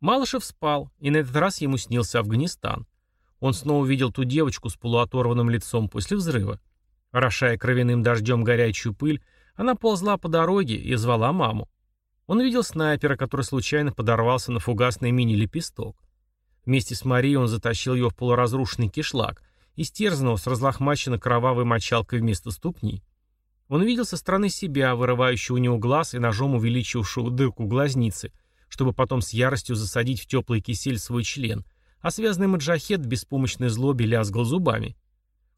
Малышев спал, и на этот раз ему снился Афганистан. Он снова увидел ту девочку с полуоторванным лицом после взрыва. Орошая кровяным дождем горячую пыль, она ползла по дороге и звала маму. Он видел снайпера, который случайно подорвался на фугасный мини-лепесток. Вместе с Марией он затащил ее в полуразрушенный кишлак, истерзанного с разлохмаченной кровавой мочалкой вместо ступни. Он видел со стороны себя, вырывающего у него глаз и ножом увеличивавшего дырку глазницы, чтобы потом с яростью засадить в теплый кисель свой член, а связанный маджахет в беспомощной злобе лязгал зубами.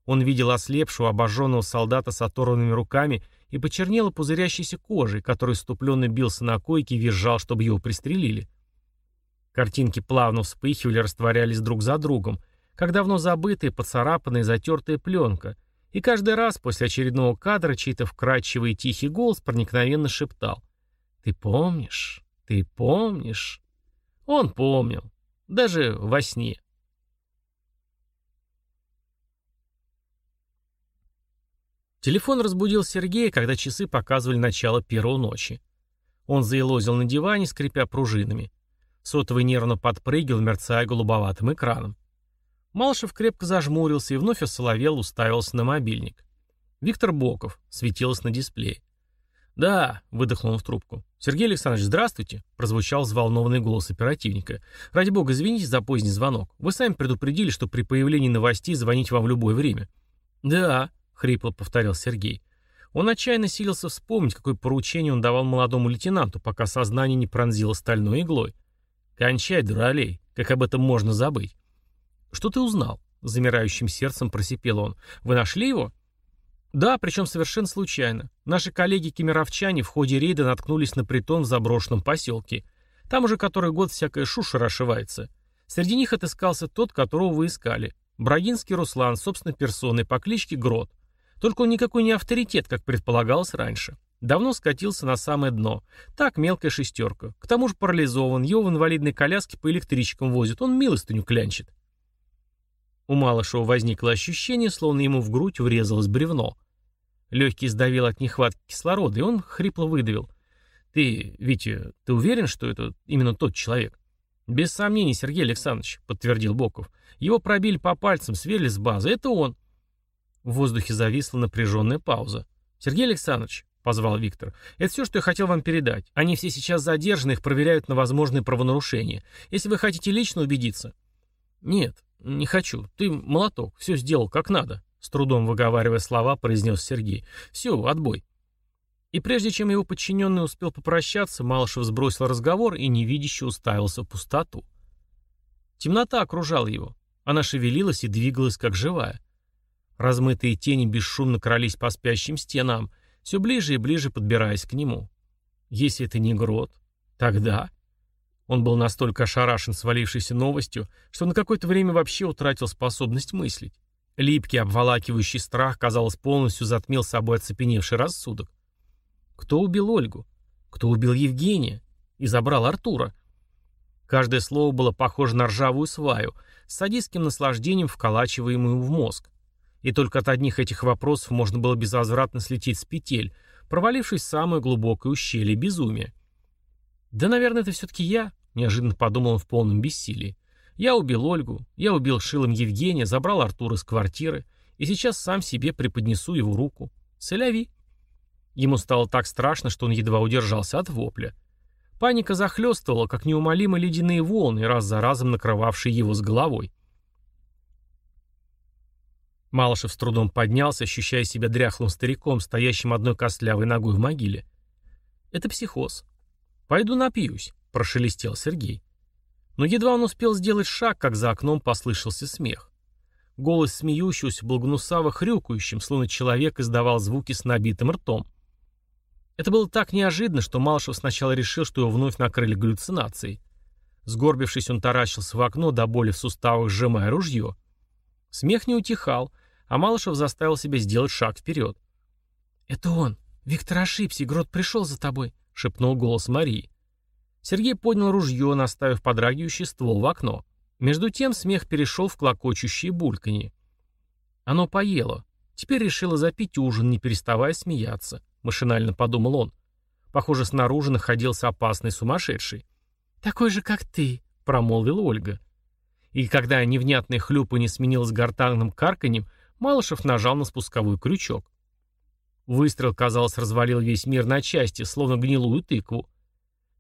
Он видел ослепшего, обожженного солдата с оторванными руками и почернело пузырящейся кожей, который ступленно бился на койке и визжал, чтобы его пристрелили. Картинки плавно вспыхивали, растворялись друг за другом, как давно забытая, поцарапанная, затертая пленка, и каждый раз после очередного кадра чей-то вкрадчивый тихий голос проникновенно шептал «Ты помнишь? Ты помнишь?» Он помнил. Даже во сне. Телефон разбудил Сергея, когда часы показывали начало первой ночи. Он заелозил на диване, скрипя пружинами. Сотовый нервно подпрыгивал, мерцая голубоватым экраном. Малышев крепко зажмурился и вновь осоловел, уставился на мобильник. Виктор Боков светилось на дисплее. «Да», — выдохнул он в трубку. «Сергей Александрович, здравствуйте», — прозвучал взволнованный голос оперативника. «Ради бога, извините за поздний звонок. Вы сами предупредили, что при появлении новостей звонить вам в любое время». «Да», — хрипло повторил Сергей. Он отчаянно силился вспомнить, какое поручение он давал молодому лейтенанту, пока сознание не пронзило стальной иглой. «Кончай, дуралей, как об этом можно забыть?» «Что ты узнал?» — замирающим сердцем просипел он. «Вы нашли его?» «Да, причем совершенно случайно. Наши коллеги-кемеровчане в ходе рейда наткнулись на притон в заброшенном поселке. Там уже который год всякая шуша расшивается. Среди них отыскался тот, которого вы искали. Брагинский Руслан, собственной персоной, по кличке Грот. Только он никакой не авторитет, как предполагалось раньше. Давно скатился на самое дно. Так, мелкая шестерка. К тому же парализован, его в инвалидной коляске по электричкам возят, он милостыню клянчит. У Малышева возникло ощущение, словно ему в грудь врезалось бревно. Легкий сдавил от нехватки кислорода, и он хрипло выдавил. «Ты, Витя, ты уверен, что это именно тот человек?» «Без сомнений, Сергей Александрович», — подтвердил Боков. «Его пробили по пальцам, сверли с базы. Это он». В воздухе зависла напряженная пауза. «Сергей Александрович», — позвал Виктор, — «это все, что я хотел вам передать. Они все сейчас задержаны, их проверяют на возможные правонарушения. Если вы хотите лично убедиться». «Нет, не хочу. Ты молоток, все сделал как надо», с трудом выговаривая слова, произнес Сергей. «Все, отбой». И прежде чем его подчиненный успел попрощаться, Малышев сбросил разговор и невидяще уставился в пустоту. Темнота окружала его. Она шевелилась и двигалась, как живая. Размытые тени бесшумно крались по спящим стенам, все ближе и ближе подбираясь к нему. Если это не грот, тогда... Он был настолько ошарашен свалившейся новостью, что на какое-то время вообще утратил способность мыслить. Липкий, обволакивающий страх, казалось, полностью затмил собой оцепеневший рассудок. Кто убил Ольгу? Кто убил Евгения? И забрал Артура? Каждое слово было похоже на ржавую сваю, с садистским наслаждением вколачиваемую в мозг. И только от одних этих вопросов можно было безвозвратно слететь с петель, провалившись в самое глубокое ущелье безумия. «Да, наверное, это все-таки я», — неожиданно подумал он в полном бессилии. Я убил Ольгу, я убил шилом Евгения, забрал Артура из квартиры, и сейчас сам себе преподнесу его руку. Соляви. Ему стало так страшно, что он едва удержался от вопля. Паника захлестывала, как неумолимо ледяные волны, раз за разом накрывавшие его с головой. Малышев с трудом поднялся, ощущая себя дряхлым стариком, стоящим одной костлявой ногой в могиле. «Это психоз. Пойду напьюсь», — прошелестел Сергей. Но едва он успел сделать шаг, как за окном послышался смех. Голос смеющегося был гнусаво-хрюкающим, словно человек издавал звуки с набитым ртом. Это было так неожиданно, что Малышев сначала решил, что его вновь накрыли галлюцинацией. Сгорбившись, он таращился в окно, до боли в суставах сжимая ружье. Смех не утихал, а Малышев заставил себя сделать шаг вперед. «Это он! Виктор ошибся, Грот пришел за тобой!» — шепнул голос Марии. Сергей поднял ружье, наставив подрагивающий ствол в окно. Между тем смех перешел в клокочущие бульканье. Оно поело. Теперь решило запить ужин, не переставая смеяться. Машинально подумал он. Похоже, снаружи находился опасный сумасшедший. «Такой же, как ты», —— промолвила Ольга. И когда невнятное хлюпанье сменилось гортанным карканьем, Малышев нажал на спусковой крючок. Выстрел, казалось, развалил весь мир на части, словно гнилую тыкву.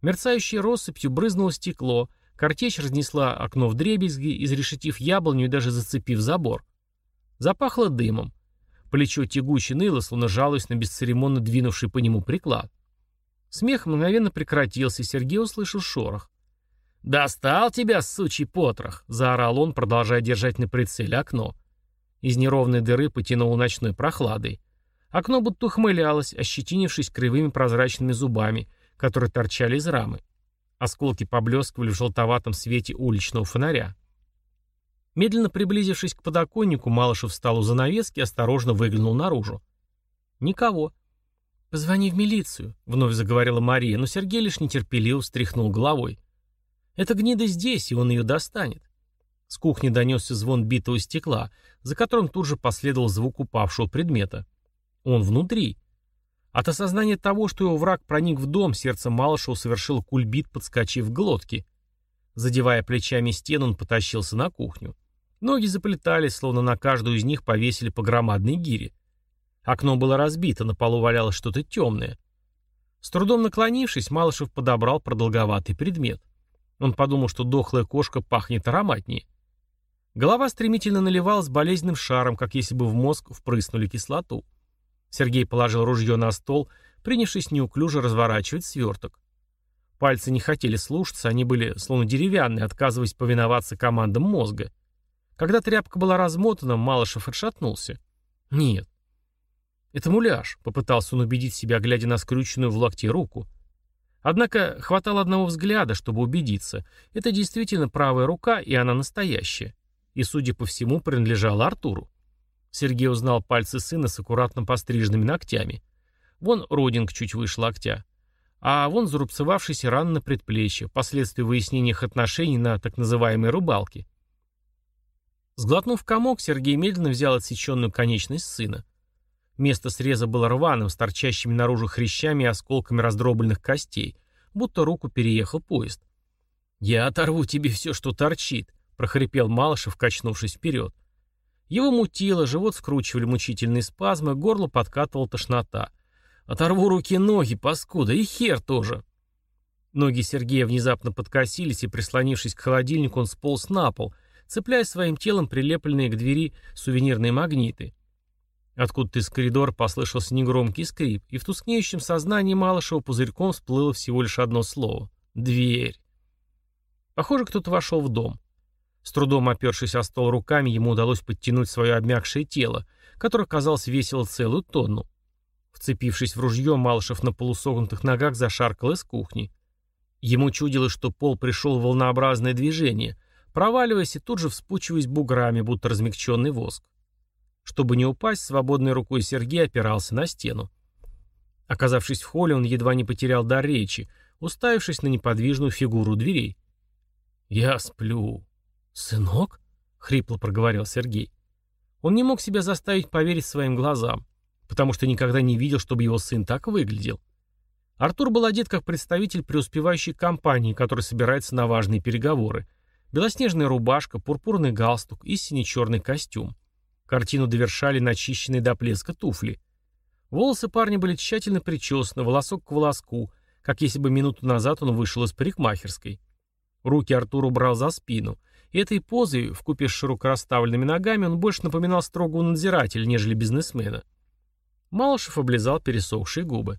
Мерцающей россыпью брызнуло стекло, картечь разнесла окно в дребезги, изрешетив яблоню и даже зацепив забор. Запахло дымом. Плечо тягуче ныло, словно жалуясь на бесцеремонно двинувший по нему приклад. Смех мгновенно прекратился, Сергей услышал шорох. «Достал тебя, сучий потрох!» — заорал он, продолжая держать на прицеле окно. Из неровной дыры потянуло ночной прохладой. Окно будто ухмылялось, ощетинившись кривыми прозрачными зубами, которые торчали из рамы. Осколки поблескивали в желтоватом свете уличного фонаря. Медленно приблизившись к подоконнику, Малышев встал у занавески и осторожно выглянул наружу. Никого. «Позвони в милицию», — вновь заговорила Мария, но Сергей лишь нетерпеливо встряхнул головой. «Это гнида здесь, и он ее достанет». С кухни донесся звон битого стекла, за которым тут же последовал звук упавшего предмета. Он внутри. От осознания того, что его враг проник в дом, сердце Малышева совершило кульбит, подскочив к глотке. Задевая плечами стену, он потащился на кухню. Ноги заплетались, словно на каждую из них повесили по громадной гире. Окно было разбито, на полу валялось что-то темное. С трудом наклонившись, Малышев подобрал продолговатый предмет. Он подумал, что дохлая кошка пахнет ароматнее. Голова стремительно наливалась болезненным шаром, как если бы в мозг впрыснули кислоту. Сергей положил ружье на стол, принявшись неуклюже разворачивать сверток. Пальцы не хотели слушаться, они были словно деревянные, отказываясь повиноваться командам мозга. Когда тряпка была размотана, Малышев отшатнулся. «Нет». «Это муляж», — попытался он убедить себя, глядя на скрюченную в локте руку. Однако хватало одного взгляда, чтобы убедиться. Это действительно правая рука, и она настоящая и, судя по всему, принадлежала Артуру. Сергей узнал пальцы сына с аккуратно постриженными ногтями. Вон родинг чуть выше локтя. А вон зарубцевавшийся ран на предплечье, последствия выяснения их отношений на так называемой рыбалке. Сглотнув комок, Сергей медленно взял отсеченную конечность сына. Место среза было рваным, с торчащими наружу хрящами и осколками раздробленных костей, будто руку переехал поезд. «Я оторву тебе все, что торчит», — прохрипел Малышев, качнувшись вперед. Его мутило, живот скручивали мучительные спазмы, горло подкатывала тошнота. «Оторву руки-ноги, паскуда, и хер тоже!» Ноги Сергея внезапно подкосились, и, прислонившись к холодильнику, он сполз на пол, цепляя своим телом прилепленные к двери сувенирные магниты. Откуда-то из коридора послышался негромкий скрип, и в тускнеющем сознании Малышева пузырьком всплыло всего лишь одно слово — «Дверь». Похоже, кто-то вошел в дом. С трудом опершись о стол руками, ему удалось подтянуть свое обмякшее тело, которое, казалось, весило целую тонну. Вцепившись в ружье, Малышев на полусогнутых ногах зашаркал из кухни. Ему чудилось, что пол пришел в волнообразное движение, проваливаясь и тут же вспучиваясь буграми, будто размягченный воск. Чтобы не упасть, свободной рукой Сергей опирался на стену. Оказавшись в холле, он едва не потерял дар речи, уставившись на неподвижную фигуру дверей. «Я сплю», «Сынок?» — хрипло проговорил Сергей. Он не мог себя заставить поверить своим глазам, потому что никогда не видел, чтобы его сын так выглядел. Артур был одет как представитель преуспевающей компании, которая собирается на важные переговоры. Белоснежная рубашка, пурпурный галстук и сине-черный костюм. Картину довершали начищенные до плеска туфли. Волосы парня были тщательно причесаны, волосок к волоску, как если бы минуту назад он вышел из парикмахерской. Руки Артур убрал за спину — этой позой, вкупе с широко расставленными ногами, он больше напоминал строгого надзирателя, нежели бизнесмена. Малышев облизал пересохшие губы.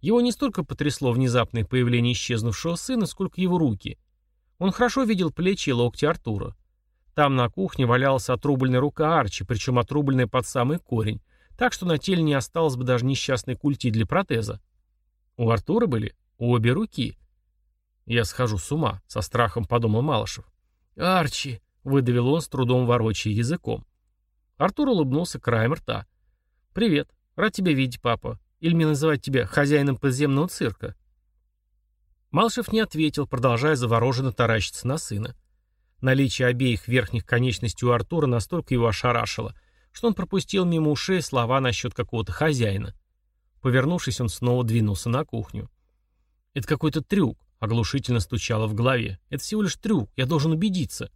Его не столько потрясло внезапное появление исчезнувшего сына, сколько его руки. Он хорошо видел плечи и локти Артура. Там на кухне валялась отрубленная рука Арчи, причем отрубленная под самый корень, так что на теле не осталось бы даже несчастной культи для протеза. У Артура были обе руки. «Я схожу с ума», — со страхом подумал Малышев. «Арчи!» — выдавил он с трудом ворочая языком. Артур улыбнулся краем рта. «Привет. Рад тебя видеть, папа. Или мне называть тебя хозяином подземного цирка?» Малшев не ответил, продолжая завороженно таращиться на сына. Наличие обеих верхних конечностей у Артура настолько его ошарашило, что он пропустил мимо ушей слова насчет какого-то хозяина. Повернувшись, он снова двинулся на кухню. «Это какой-то трюк», Оглушительно стучало в голове. «Это всего лишь трюк, я должен убедиться».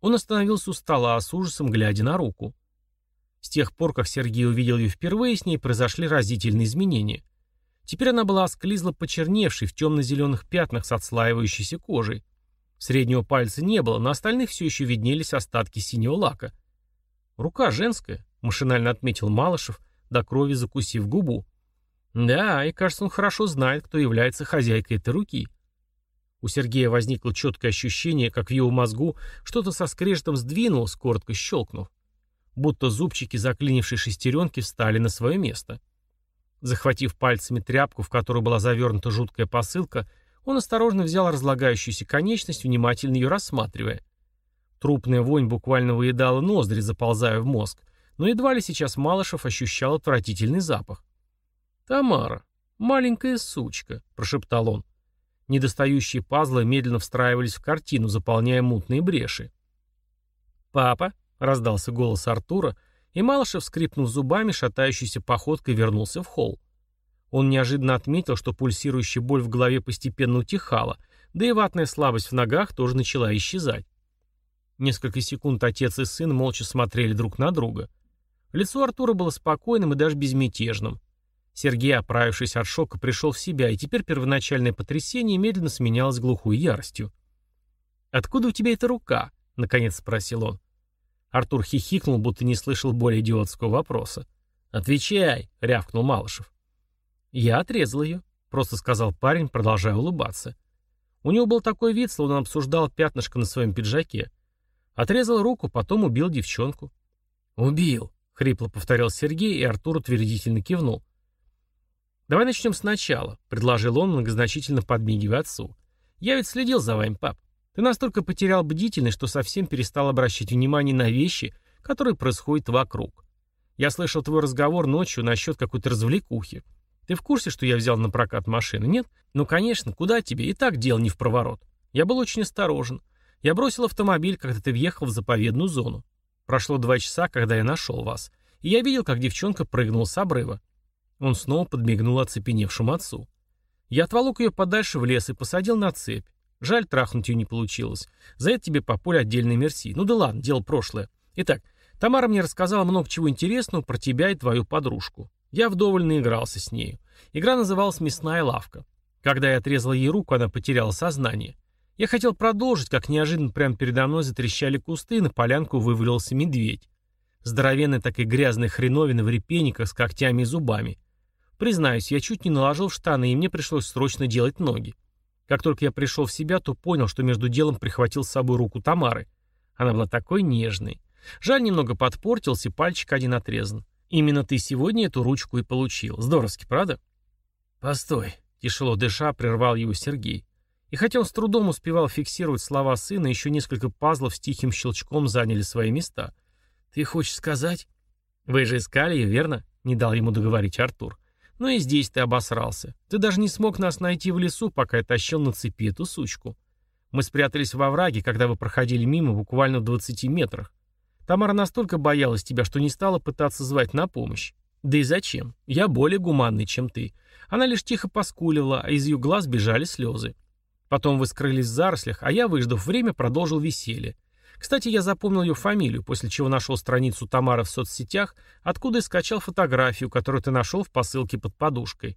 Он остановился у стола, с ужасом глядя на руку. С тех пор, как Сергей увидел ее впервые, с ней произошли разительные изменения. Теперь она была осклизла почерневшей в темно-зеленых пятнах с отслаивающейся кожей. Среднего пальца не было, на остальных все еще виднелись остатки синего лака. «Рука женская», — машинально отметил Малышев, до крови закусив губу. Да, и кажется, он хорошо знает, кто является хозяйкой этой руки. У Сергея возникло четкое ощущение, как в его мозгу что-то со скрежетом сдвинулось, коротко щелкнув. Будто зубчики заклинившей шестеренки встали на свое место. Захватив пальцами тряпку, в которую была завернута жуткая посылка, он осторожно взял разлагающуюся конечность, внимательно ее рассматривая. Трупная вонь буквально выедала ноздри, заползая в мозг, но едва ли сейчас Малышев ощущал отвратительный запах. «Тамара, маленькая сучка», — прошептал он. Недостающие пазлы медленно встраивались в картину, заполняя мутные бреши. «Папа», — раздался голос Артура, и Малышев, скрипнув зубами, шатающейся походкой вернулся в холл. Он неожиданно отметил, что пульсирующая боль в голове постепенно утихала, да и ватная слабость в ногах тоже начала исчезать. Несколько секунд отец и сын молча смотрели друг на друга. Лицо Артура было спокойным и даже безмятежным. Сергей, оправившись от шока, пришел в себя, и теперь первоначальное потрясение медленно сменялось глухой яростью. «Откуда у тебя эта рука?» — наконец спросил он. Артур хихикнул, будто не слышал более идиотского вопроса. «Отвечай!» — рявкнул Малышев. «Я отрезал ее», — просто сказал парень, продолжая улыбаться. У него был такой вид, словно он обсуждал пятнышко на своем пиджаке. Отрезал руку, потом убил девчонку. «Убил», — хрипло повторил Сергей, и Артур утвердительно кивнул. «Давай начнем сначала», — предложил он, многозначительно подмигивая отцу. «Я ведь следил за вами, пап. Ты настолько потерял бдительность, что совсем перестал обращать внимание на вещи, которые происходят вокруг. Я слышал твой разговор ночью насчет какой-то развлекухи. Ты в курсе, что я взял на прокат машину, нет? Ну, конечно, куда тебе? И так дел не в проворот. Я был очень осторожен. Я бросил автомобиль, когда ты въехал в заповедную зону. Прошло два часа, когда я нашел вас. И я видел, как девчонка прыгнула с обрыва. Он снова подмигнул оцепеневшему отцу. Я отволок ее подальше в лес и посадил на цепь. Жаль, трахнуть ее не получилось. За это тебе по полю отдельной мерси. Ну да ладно, дело прошлое. Итак, Тамара мне рассказала много чего интересного про тебя и твою подружку. Я вдоволь наигрался с нею. Игра называлась «Мясная лавка». Когда я отрезал ей руку, она потеряла сознание. Я хотел продолжить, как неожиданно прямо передо мной затрещали кусты, и на полянку вывалился медведь. Здоровенная так и грязная хреновина в репейниках с когтями и зубами. Признаюсь, я чуть не наложил штаны, и мне пришлось срочно делать ноги. Как только я пришел в себя, то понял, что между делом прихватил с собой руку Тамары. Она была такой нежной. Жаль, немного подпортился, пальчик один отрезан. Именно ты сегодня эту ручку и получил. Здоровски, правда? Постой. Тяжело дыша, прервал его Сергей. И хотя он с трудом успевал фиксировать слова сына, еще несколько пазлов с тихим щелчком заняли свои места. «Ты хочешь сказать?» «Вы же искали ее, верно?» — не дал ему договорить Артур. Но и здесь ты обосрался. Ты даже не смог нас найти в лесу, пока я тащил на цепи эту сучку. Мы спрятались во враге, когда вы проходили мимо буквально в 20 метрах. Тамара настолько боялась тебя, что не стала пытаться звать на помощь. Да и зачем? Я более гуманный, чем ты. Она лишь тихо поскуливала, а из ее глаз бежали слезы. Потом вы скрылись в зарослях, а я, выждав время, продолжил веселье. Кстати, я запомнил ее фамилию, после чего нашел страницу Тамары в соцсетях, откуда и скачал фотографию, которую ты нашел в посылке под подушкой.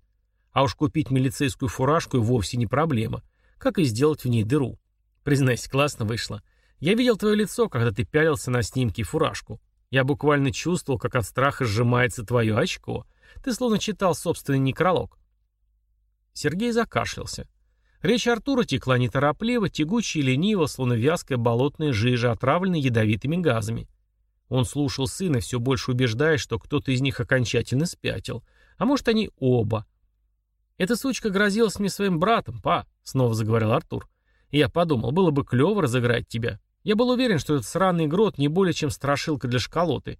А уж купить милицейскую фуражку и вовсе не проблема. Как и сделать в ней дыру. Признайся, классно вышло. Я видел твое лицо, когда ты пялился на снимке фуражку. Я буквально чувствовал, как от страха сжимается твое очко. Ты словно читал собственный некролог. Сергей закашлялся. Речь Артура текла неторопливо, тягуче и лениво, словно вязкая болотная жижа, отравленная ядовитыми газами. Он слушал сына, все больше убеждаясь, что кто-то из них окончательно спятил. А может, они оба. «Эта сучка грозилась мне своим братом, па», — снова заговорил Артур. И я подумал, было бы клево разыграть тебя. Я был уверен, что этот сраный грот не более чем страшилка для школоты.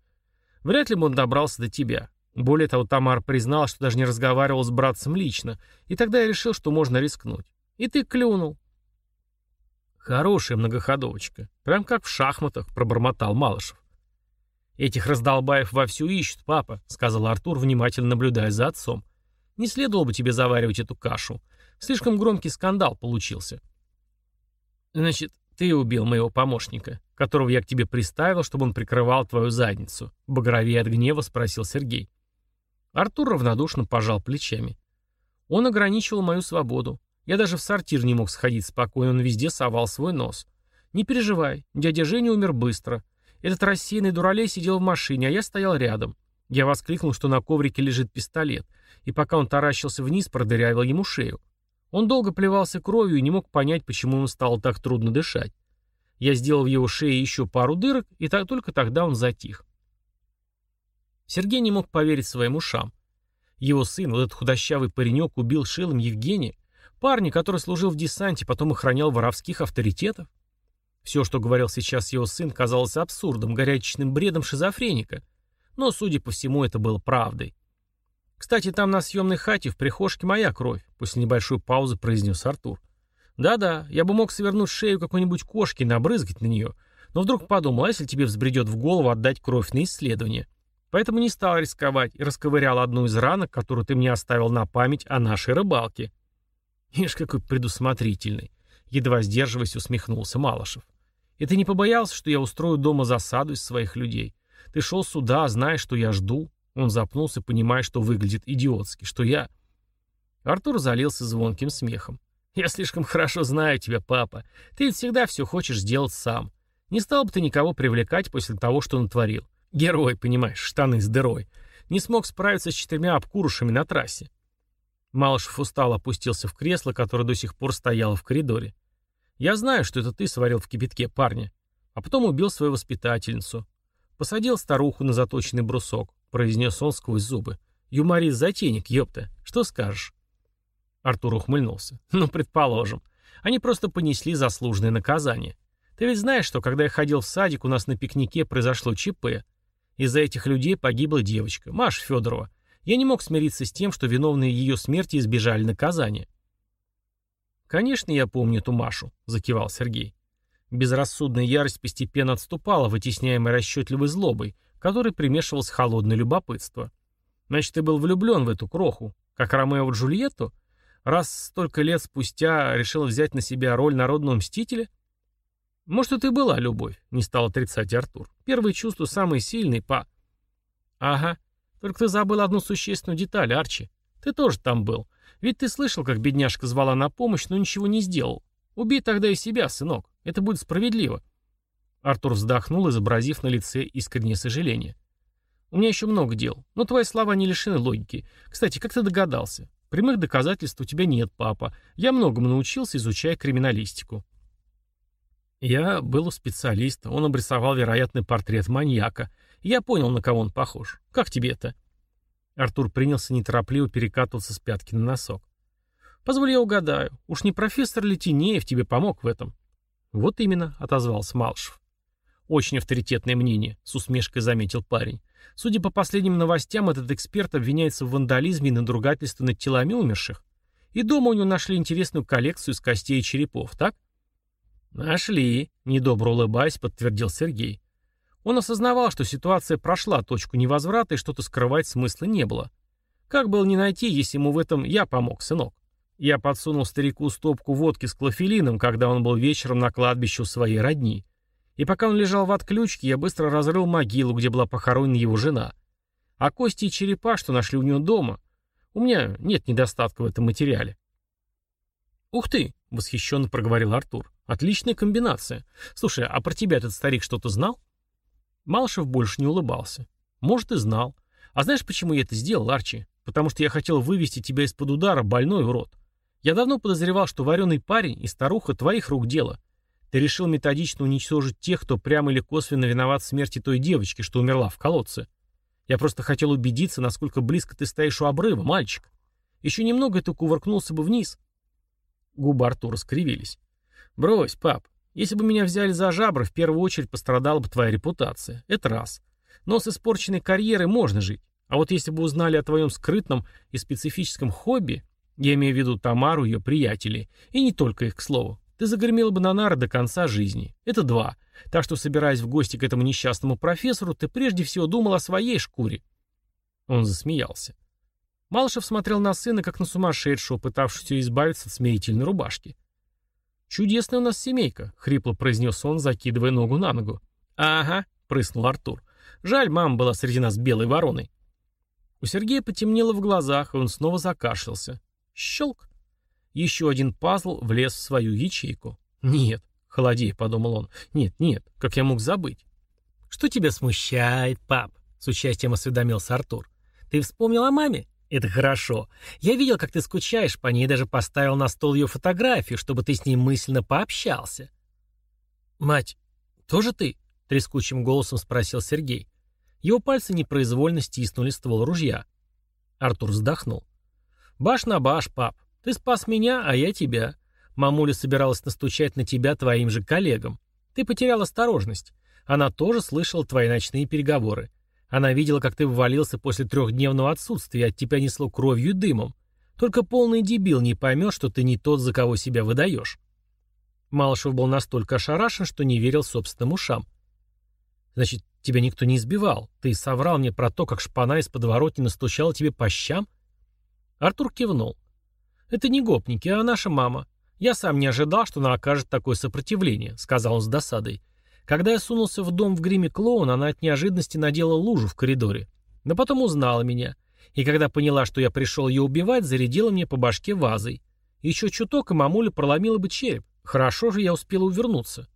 Вряд ли бы он добрался до тебя. Более того, Тамар признал, что даже не разговаривал с братцем лично, и тогда я решил, что можно рискнуть. И ты клюнул. Хорошая многоходовочка. Прям как в шахматах, пробормотал Малышев. Этих раздолбаев вовсю ищут, папа, сказал Артур, внимательно наблюдая за отцом. Не следовало бы тебе заваривать эту кашу. Слишком громкий скандал получился. Значит, ты убил моего помощника, которого я к тебе приставил, чтобы он прикрывал твою задницу. Багровее от гнева спросил Сергей. Артур равнодушно пожал плечами. Он ограничивал мою свободу. Я даже в сортир не мог сходить спокойно, он везде совал свой нос. Не переживай, дядя Женя умер быстро. Этот рассеянный дуралей сидел в машине, а я стоял рядом. Я воскликнул, что на коврике лежит пистолет, и пока он таращился вниз, продырявил ему шею. Он долго плевался кровью и не мог понять, почему ему стало так трудно дышать. Я сделал в его шее еще пару дырок, и так, только тогда он затих. Сергей не мог поверить своим ушам. Его сын, вот этот худощавый паренек, убил шилом Евгения, парня, который служил в десанте, потом охранял воровских авторитетов. Все, что говорил сейчас его сын, казалось абсурдом, горячечным бредом шизофреника. Но, судя по всему, это было правдой. «Кстати, там на съемной хате в прихожке моя кровь», — после небольшой паузы произнес Артур. «Да-да, я бы мог свернуть шею какой-нибудь кошки и набрызгать на нее, но вдруг подумал, а если тебе взбредет в голову отдать кровь на исследование? Поэтому не стал рисковать и расковырял одну из ранок, которую ты мне оставил на память о нашей рыбалке». «Ишь, какой предусмотрительный!» Едва сдерживаясь, усмехнулся Малышев. И ты не побоялся, что я устрою дома засаду из своих людей? Ты шел сюда, зная, что я жду. Он запнулся, понимая, что выглядит идиотски, что я... Артур залился звонким смехом. «Я слишком хорошо знаю тебя, папа. Ты ведь всегда все хочешь сделать сам. Не стал бы ты никого привлекать после того, что натворил. Герой, понимаешь, штаны с дырой. Не смог справиться с четырьмя обкурушами на трассе». Малышев устало опустился в кресло, которое до сих пор стояло в коридоре. Я знаю, что это ты сварил в кипятке парня. А потом убил свою воспитательницу. Посадил старуху на заточенный брусок, произнес он сквозь зубы. Юморист затейник, ёпта. Что скажешь? Артур ухмыльнулся. Ну, предположим. Они просто понесли заслуженное наказание. Ты ведь знаешь, что когда я ходил в садик, у нас на пикнике произошло ЧП. Из-за этих людей погибла девочка, Маша Федорова. Я не мог смириться с тем, что виновные ее смерти избежали наказания. «Конечно, я помню эту Машу», — закивал Сергей. Безрассудная ярость постепенно отступала, вытесняемая расчетливой злобой, которой примешивалось холодное любопытство. Значит, ты был влюблен в эту кроху, как Ромео в Джульетту? Раз столько лет спустя решил взять на себя роль народного мстителя? Может, это и была любовь, не стал отрицать Артур. Первые чувства самые сильные, па. Ага, только ты забыл одну существенную деталь, Арчи. Ты тоже там был. Ведь ты слышал, как бедняжка звала на помощь, но ничего не сделал. Убей тогда и себя, сынок. Это будет справедливо. Артур вздохнул, изобразив на лице искреннее сожаление. У меня еще много дел, но твои слова не лишены логики. Кстати, как ты догадался? Прямых доказательств у тебя нет, папа. Я многому научился, изучая криминалистику. Я был у специалиста, он обрисовал вероятный портрет маньяка. Я понял, на кого он похож. Как тебе это? Артур принялся неторопливо перекатываться с пятки на носок. «Позволь я угадаю. Уж не профессор Летинеев тебе помог в этом?» «Вот именно», — отозвался Малышев. «Очень авторитетное мнение», — с усмешкой заметил парень. «Судя по последним новостям, этот эксперт обвиняется в вандализме и надругательстве над телами умерших. И дома у него нашли интересную коллекцию из костей и черепов, так?» «Нашли», — недобро улыбаясь, подтвердил Сергей. Он осознавал, что ситуация прошла точку невозврата и что-то скрывать смысла не было. Как было не найти, если ему в этом я помог, сынок? Я подсунул старику стопку водки с клофелином, когда он был вечером на кладбище у своей родни. И пока он лежал в отключке, я быстро разрыл могилу, где была похоронена его жена. А кости и черепа, что нашли у него дома, у меня нет недостатка в этом материале. «Ух ты!» — восхищенно проговорил Артур. «Отличная комбинация. Слушай, а про тебя этот старик что-то знал?» Малышев больше не улыбался. Может, и знал. А знаешь, почему я это сделал, Арчи? Потому что я хотел вывести тебя из-под удара, больной урод. Я давно подозревал, что вареный парень и старуха твоих рук дело. Ты решил методично уничтожить тех, кто прямо или косвенно виноват в смерти той девочки, что умерла в колодце. Я просто хотел убедиться, насколько близко ты стоишь у обрыва, мальчик. Еще немного, и ты кувыркнулся бы вниз. Губы Артура скривились. «Брось, пап, если бы меня взяли за жабры, в первую очередь пострадала бы твоя репутация. Это раз. Но с испорченной карьерой можно жить. А вот если бы узнали о твоем скрытном и специфическом хобби, я имею в виду Тамару и ее приятелей, и не только их, к слову, ты загремел бы на нары до конца жизни. Это два. Так что, собираясь в гости к этому несчастному профессору, ты прежде всего думал о своей шкуре. Он засмеялся. Малышев смотрел на сына, как на сумасшедшего, пытавшегося избавиться от смирительной рубашки. «Чудесная у нас семейка», — хрипло произнес он, закидывая ногу на ногу. «Ага», — прыснул Артур. «Жаль, мама была среди нас белой вороной». У Сергея потемнело в глазах, и он снова закашлялся. Щелк. Еще один пазл влез в свою ячейку. «Нет», — холодея, подумал он. «Нет, нет, как я мог забыть?» «Что тебя смущает, пап?» — с участием осведомился Артур. «Ты вспомнил о маме? Это хорошо. Я видел, как ты скучаешь по ней, даже поставил на стол ее фотографию, чтобы ты с ней мысленно пообщался». «Мать, тоже ты?» — трескучим голосом спросил Сергей. Его пальцы непроизвольно стиснули ствол ружья. Артур вздохнул. «Баш на баш, пап. Ты спас меня, а я тебя. Мамуля собиралась настучать на тебя твоим же коллегам. Ты потерял осторожность. Она тоже слышала твои ночные переговоры. Она видела, как ты ввалился после трехдневного отсутствия, от тебя несло кровью и дымом. Только полный дебил не поймет, что ты не тот, за кого себя выдаешь». Малышев был настолько ошарашен, что не верил собственным ушам. «Значит, тебя никто не избивал? Ты соврал мне про то, как шпана из подворотни настучала тебе по щам?» Артур кивнул. «Это не гопники, а наша мама. Я сам не ожидал, что она окажет такое сопротивление», — сказал он с досадой. Когда я сунулся в дом в гриме клоуна, она от неожиданности надела лужу в коридоре. Но потом узнала меня. И когда поняла, что я пришел ее убивать, зарядила мне по башке вазой. Еще чуток, и мамуля проломила бы череп. Хорошо же я успел увернуться.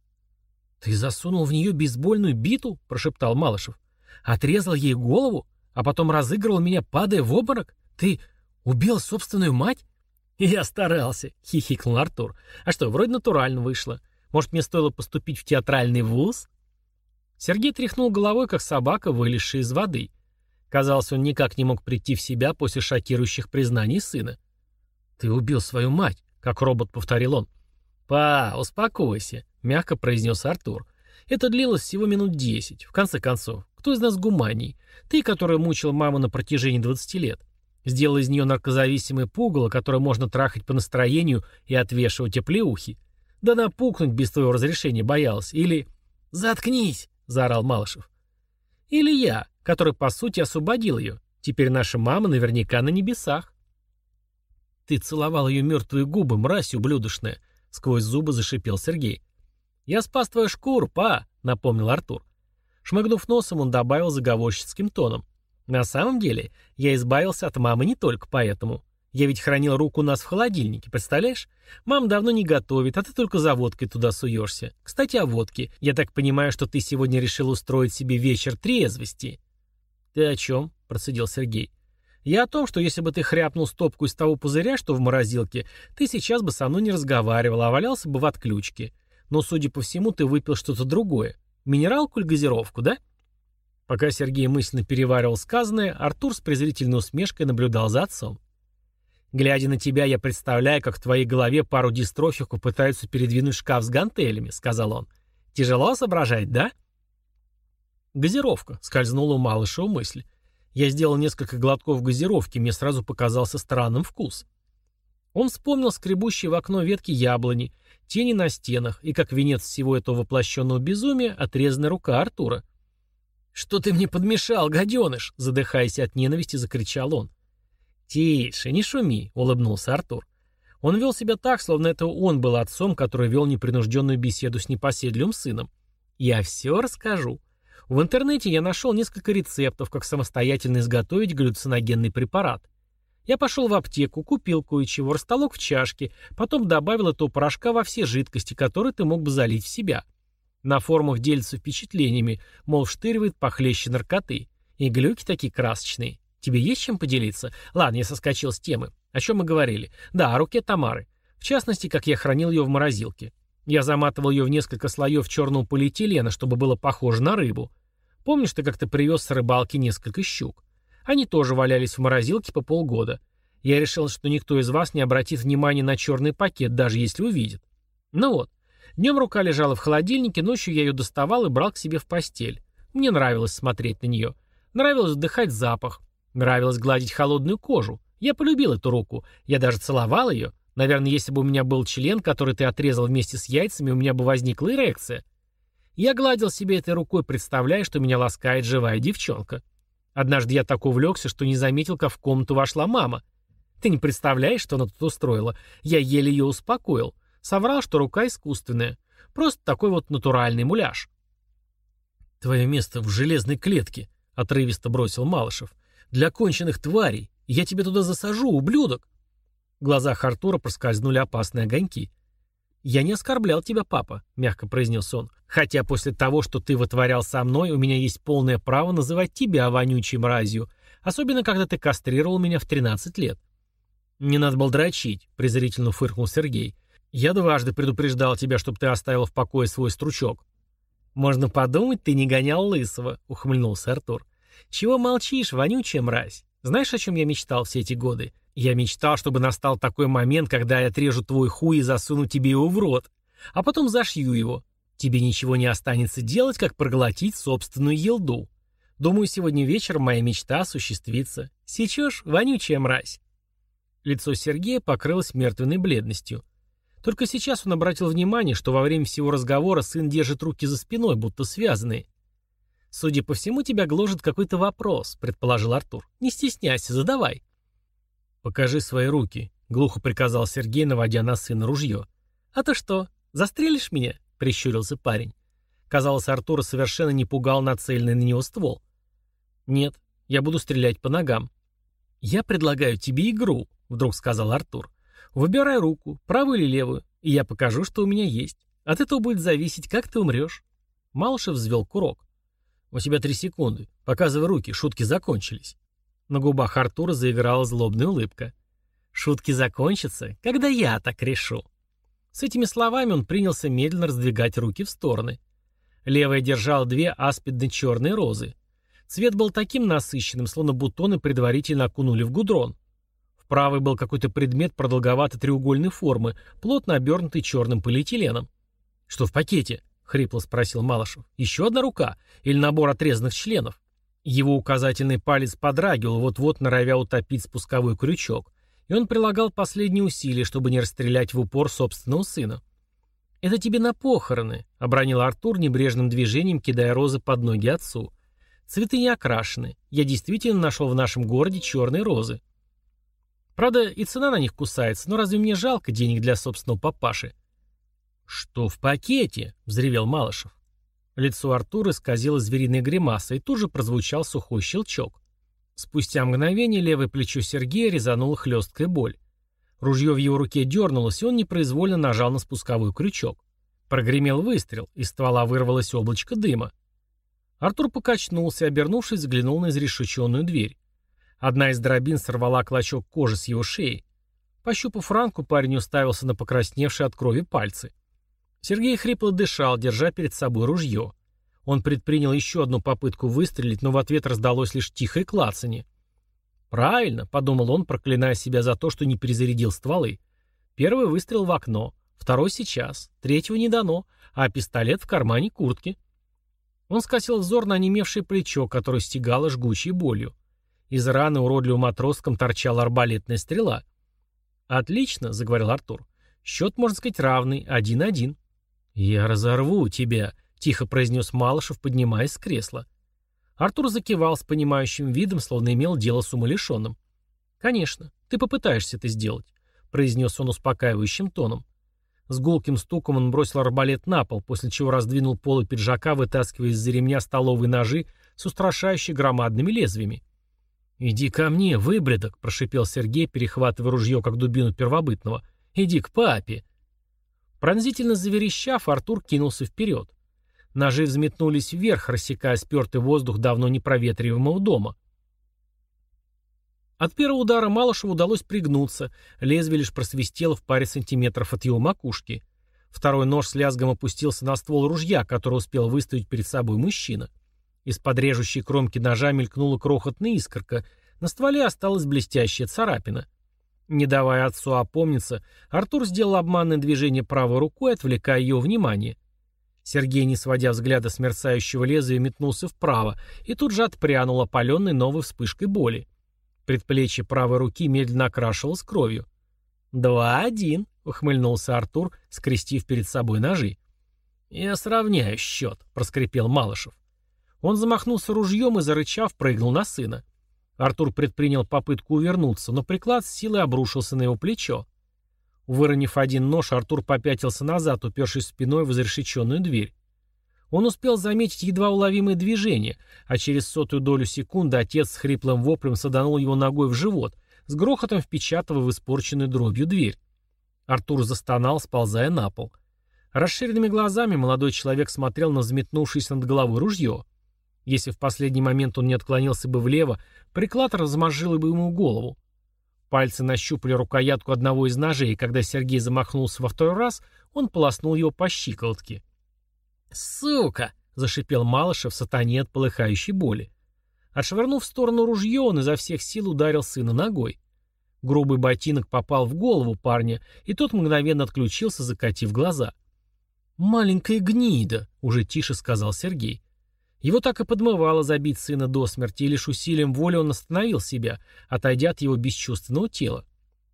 «Ты засунул в нее бейсбольную биту?» – прошептал Малышев. «Отрезал ей голову, а потом разыгрывал меня, падая в обморок? Ты убил собственную мать?» «Я старался», — хихикнул Артур. «А что, вроде натурально вышло. Может, мне стоило поступить в театральный вуз?» Сергей тряхнул головой, как собака, вылезшая из воды. Казалось, он никак не мог прийти в себя после шокирующих признаний сына. «Ты убил свою мать», — как робот повторил он. «Па, успокойся», — мягко произнес Артур. «Это длилось всего минут десять. В конце концов, кто из нас гуманий? Ты, которая мучила маму на протяжении двадцати лет. Сделал из нее наркозависимое пугало, которое можно трахать по настроению и отвешивать оплеухи. Да напукнуть без твоего разрешения боялась. Или... «Заткнись!» — заорал Малышев. «Или я, который, по сути, освободил ее. Теперь наша мама наверняка на небесах». «Ты целовал ее мертвые губы, мразь ублюдочная!» — сквозь зубы зашипел Сергей. «Я спас твою шкуру, па!» — напомнил Артур. Шмыгнув носом, он добавил заговорщицким тоном. «На самом деле, я избавился от мамы не только поэтому. Я ведь хранил руку у нас в холодильнике, представляешь? Мам давно не готовит, а ты только за водкой туда суешься. Кстати, о водке. Я так понимаю, что ты сегодня решил устроить себе вечер трезвости». «Ты о чем?» – процедил Сергей. «Я о том, что если бы ты хряпнул стопку из того пузыря, что в морозилке, ты сейчас бы со мной не разговаривал, а валялся бы в отключке. Но, судя по всему, ты выпил что-то другое. Минералку или газировку, да?» Пока Сергей мысленно переваривал сказанное, Артур с презрительной усмешкой наблюдал за отцом. Глядя на тебя, я представляю, как в твоей голове пару дистрофиков пытаются передвинуть шкаф с гантелями, сказал он. Тяжело соображать, да? Газировка, скользнула у малыша мысль. Я сделал несколько глотков газировки, мне сразу показался странным вкус. Он вспомнил скребущие в окно ветки яблони, тени на стенах и, как венец всего этого воплощенного безумия, отрезанная рука Артура. «Что ты мне подмешал, гаденыш?» задыхаясь от ненависти, закричал он. «Тише, не шуми», — улыбнулся Артур. Он вел себя так, словно это он был отцом, который вел непринужденную беседу с непоседливым сыном. «Я все расскажу. В интернете я нашел несколько рецептов, как самостоятельно изготовить галлюциногенный препарат. Я пошел в аптеку, купил кое-чего, растолок в чашке, потом добавил этого порошка во все жидкости, которые ты мог бы залить в себя. На форумах делятся впечатлениями, мол, штыривает похлеще наркоты. И глюки такие красочные. Тебе есть чем поделиться? Ладно, я соскочил с темы. О чем мы говорили? Да, о руке Тамары. В частности, как я хранил ее в морозилке. Я заматывал ее в несколько слоев черного полиэтилена, чтобы было похоже на рыбу. Помнишь, ты как-то привез с рыбалки несколько щук? Они тоже валялись в морозилке по полгода. Я решил, что никто из вас не обратит внимания на черный пакет, даже если увидит. Ну вот. Днем рука лежала в холодильнике, ночью я ее доставал и брал к себе в постель. Мне нравилось смотреть на нее. Нравилось вдыхать запах. Нравилось гладить холодную кожу. Я полюбил эту руку. Я даже целовал ее. Наверное, если бы у меня был член, который ты отрезал вместе с яйцами, у меня бы возникла эрекция. Я гладил себе этой рукой, представляя, что меня ласкает живая девчонка. Однажды я так увлекся, что не заметил, как в комнату вошла мама. Ты не представляешь, что она тут устроила? Я еле ее успокоил. Соврал, что рука искусственная. Просто такой вот натуральный муляж. «Твое место в железной клетке», — отрывисто бросил Малышев. «Для конченых тварей. Я тебя туда засажу, ублюдок!» В глазах Артура проскользнули опасные огоньки. «Я не оскорблял тебя, папа», — мягко произнес он. «Хотя после того, что ты вытворял со мной, у меня есть полное право называть тебя вонючей мразью, особенно когда ты кастрировал меня в 13 лет». «Не надо было дрочить», — презрительно фыркнул Сергей. «Я дважды предупреждал тебя, чтобы ты оставил в покое свой стручок». «Можно подумать, ты не гонял лысого», — ухмыльнулся Артур. «Чего молчишь, вонючая мразь? Знаешь, о чем я мечтал все эти годы? Я мечтал, чтобы настал такой момент, когда я отрежу твой хуй и засуну тебе его в рот, а потом зашью его. Тебе ничего не останется делать, как проглотить собственную елду. Думаю, сегодня вечером моя мечта осуществится. Сечешь, вонючая мразь?» Лицо Сергея покрылось мертвенной бледностью. Только сейчас он обратил внимание, что во время всего разговора сын держит руки за спиной, будто связанные. «Судя по всему, тебя гложет какой-то вопрос», — предположил Артур. «Не стесняйся, задавай». «Покажи свои руки», — глухо приказал Сергей, наводя на сына ружье. «А ты что, застрелишь меня?» — прищурился парень. Казалось, Артура совершенно не пугал нацеленный на него ствол. «Нет, я буду стрелять по ногам». «Я предлагаю тебе игру», — вдруг сказал Артур. «Выбирай руку, правую или левую, и я покажу, что у меня есть. От этого будет зависеть, как ты умрешь». Малышев взвел курок. «У тебя три секунды. Показывай руки, шутки закончились». На губах Артура заиграла злобная улыбка. «Шутки закончатся, когда я так решу». С этими словами он принялся медленно раздвигать руки в стороны. Левая держала две аспидно-черные розы. Цвет был таким насыщенным, словно бутоны предварительно окунули в гудрон. В правой был какой-то предмет продолговатой треугольной формы, плотно обернутый черным полиэтиленом. «Что в пакете?» Хрипло спросил Малышев. «Еще одна рука? Или набор отрезанных членов?» Его указательный палец подрагивал, вот-вот норовя утопить спусковой крючок, и он прилагал последние усилия, чтобы не расстрелять в упор собственного сына. «Это тебе на похороны», — обронил Артур небрежным движением, кидая розы под ноги отцу. «Цветы не окрашены. Я действительно нашел в нашем городе черные розы. Правда, и цена на них кусается, но разве мне жалко денег для собственного папаши? «Что в пакете?» — взревел Малышев. Лицо Артура исказило звериной гримаса, и тут же прозвучал сухой щелчок. Спустя мгновение левое плечо Сергея резанула хлесткая боль. Ружье в его руке дернулось, и он непроизвольно нажал на спусковой крючок. Прогремел выстрел, из ствола вырвалось облачко дыма. Артур покачнулся обернувшись, взглянул на изрешеченную дверь. Одна из дробин сорвала клочок кожи с его шеи. Пощупав ранку, парень уставился на покрасневшие от крови пальцы. Сергей хрипло дышал, держа перед собой ружье. Он предпринял еще одну попытку выстрелить, но в ответ раздалось лишь тихое клацанье. «Правильно», — подумал он, проклиная себя за то, что не перезарядил стволы. Первый выстрел в окно, второй сейчас, третьего не дано, а пистолет в кармане куртки. Он скосил взор на онемевшее плечо, которое стегало жгучей болью. Из раны уродливым отростком торчала арбалетная стрела. «Отлично», — заговорил Артур. «Счет, можно сказать, равный, один-один». «Я разорву тебя», — тихо произнес Малышев, поднимаясь с кресла. Артур закивал с понимающим видом, словно имел дело с умалишенным. «Конечно, ты попытаешься это сделать», — произнес он успокаивающим тоном. С гулким стуком он бросил арбалет на пол, после чего раздвинул полы пиджака, вытаскивая из-за ремня столовые ножи с устрашающе громадными лезвиями. «Иди ко мне, выбредок», — прошипел Сергей, перехватывая ружье, как дубину первобытного. «Иди к папе». Пронзительно заверещав, Артур кинулся вперед. Ножи взметнулись вверх, рассекая спертый воздух давно непроветриваемого дома. От первого удара Малышеву удалось пригнуться, лезвие лишь просвистело в паре сантиметров от его макушки. Второй нож с лязгом опустился на ствол ружья, который успел выставить перед собой мужчина. Из-под режущей кромки ножа мелькнула крохотная искорка, на стволе осталась блестящая царапина. Не давая отцу опомниться, Артур сделал обманное движение правой рукой, отвлекая ее внимание. Сергей, не сводя взгляда с мерцающего лезвия, метнулся вправо и тут же отпрянул, опаленный новой вспышкой боли. Предплечье правой руки медленно окрашивалось кровью. «Два-один», — ухмыльнулся Артур, скрестив перед собой ножи. «Я сравняю счет», — проскрипел Малышев. Он замахнулся ружьем и, зарычав, прыгнул на сына. Артур предпринял попытку увернуться, но приклад с силой обрушился на его плечо. Выронив один нож, Артур попятился назад, упершись спиной в изрешеченную дверь. Он успел заметить едва уловимые движения, а через сотую долю секунды отец с хриплым воплем саданул его ногой в живот, с грохотом впечатывая в испорченную дробью дверь. Артур застонал, сползая на пол. Расширенными глазами молодой человек смотрел на взметнувшееся над головой ружье. Если в последний момент он не отклонился бы влево, приклад размозжил бы ему голову. Пальцы нащупали рукоятку одного из ножей, и когда Сергей замахнулся во второй раз, он полоснул его по щиколотке. «Сука!» — зашипел Малышев сатане от полыхающей боли. Отшвырнув в сторону ружье, он изо всех сил ударил сына ногой. Грубый ботинок попал в голову парня, и тот мгновенно отключился, закатив глаза. «Маленькая гнида», — уже тише сказал Сергей. Его так и подмывало забить сына до смерти, и лишь усилием воли он остановил себя, отойдя от его бесчувственного тела.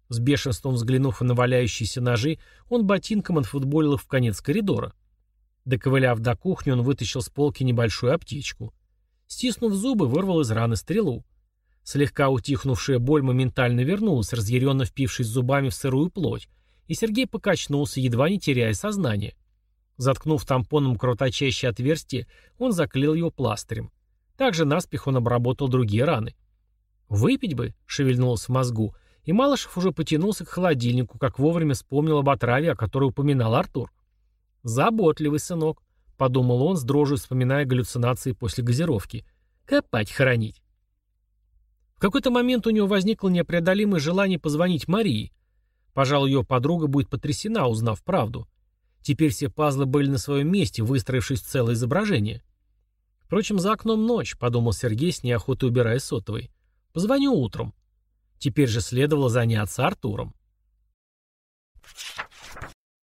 С бешенством взглянув на валяющиеся ножи, он ботинком отфутболил их в конец коридора. Доковыляв до кухни, он вытащил с полки небольшую аптечку. Стиснув зубы, вырвал из раны стрелу. Слегка утихнувшая боль моментально вернулась, разъяренно впившись зубами в сырую плоть, и Сергей покачнулся, едва не теряя сознание. Заткнув тампоном кровоточащее отверстие, он заклеил его пластырем. Также наспех он обработал другие раны. «Выпить бы», — шевельнулось в мозгу, и Малышев уже потянулся к холодильнику, как вовремя вспомнил об отраве, о которой упоминал Артур. «Заботливый сынок», — подумал он, с дрожью вспоминая галлюцинации после газировки. «Копать, хоронить». В какой-то момент у него возникло непреодолимое желание позвонить Марии. Пожалуй, ее подруга будет потрясена, узнав правду. Теперь все пазлы были на своем месте, выстроившись в целое изображение. Впрочем, за окном ночь, подумал Сергей с неохотой убирая сотовый. Позвоню утром. Теперь же следовало заняться Артуром.